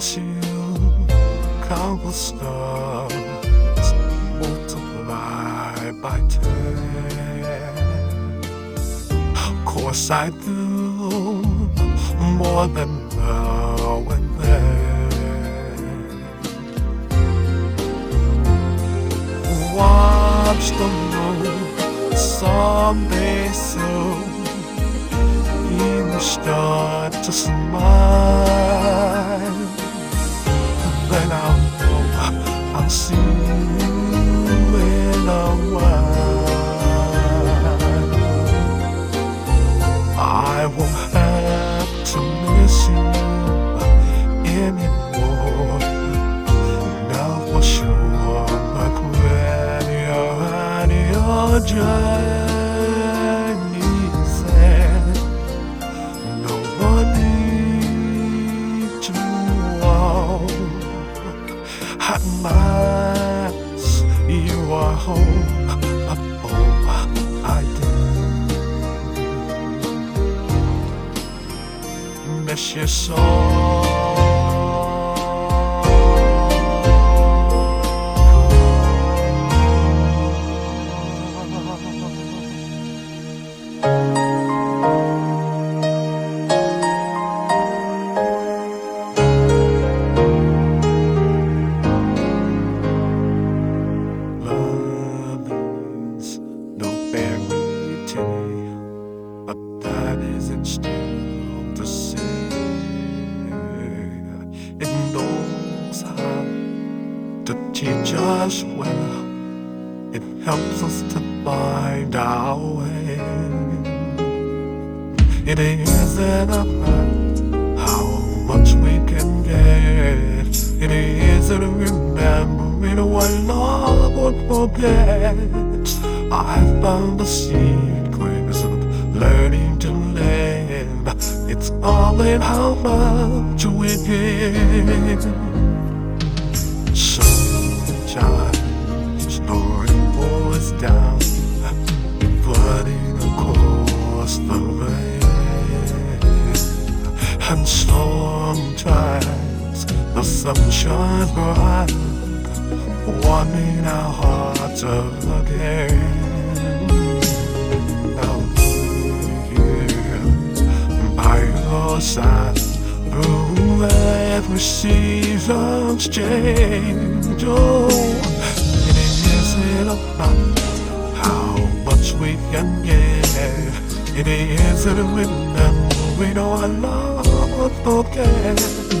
you. Countless stars multiply by ten. Of course, I do more than now and then. Watch the moon someday soon. You will start to smile. See you are home. Oh, I do miss you so. Still to. It to teach us well. It helps us to find our way. It isn't about how much we can get. It isn't remembering what love would forget. I found the secrets of learning live. It's all in how much we give. The rainbow is down, flooding across the rain. And sometimes the sun shines bright, warming our hearts again. Your side through every season's change. Oh, it isn't about how much we can give. It isn't know our love would forget.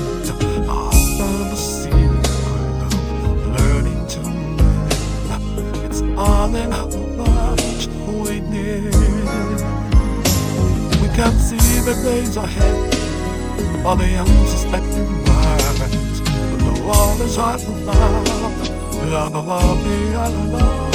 The days ahead, all the unsuspecting minds. But the world is hard to find. La la la la la.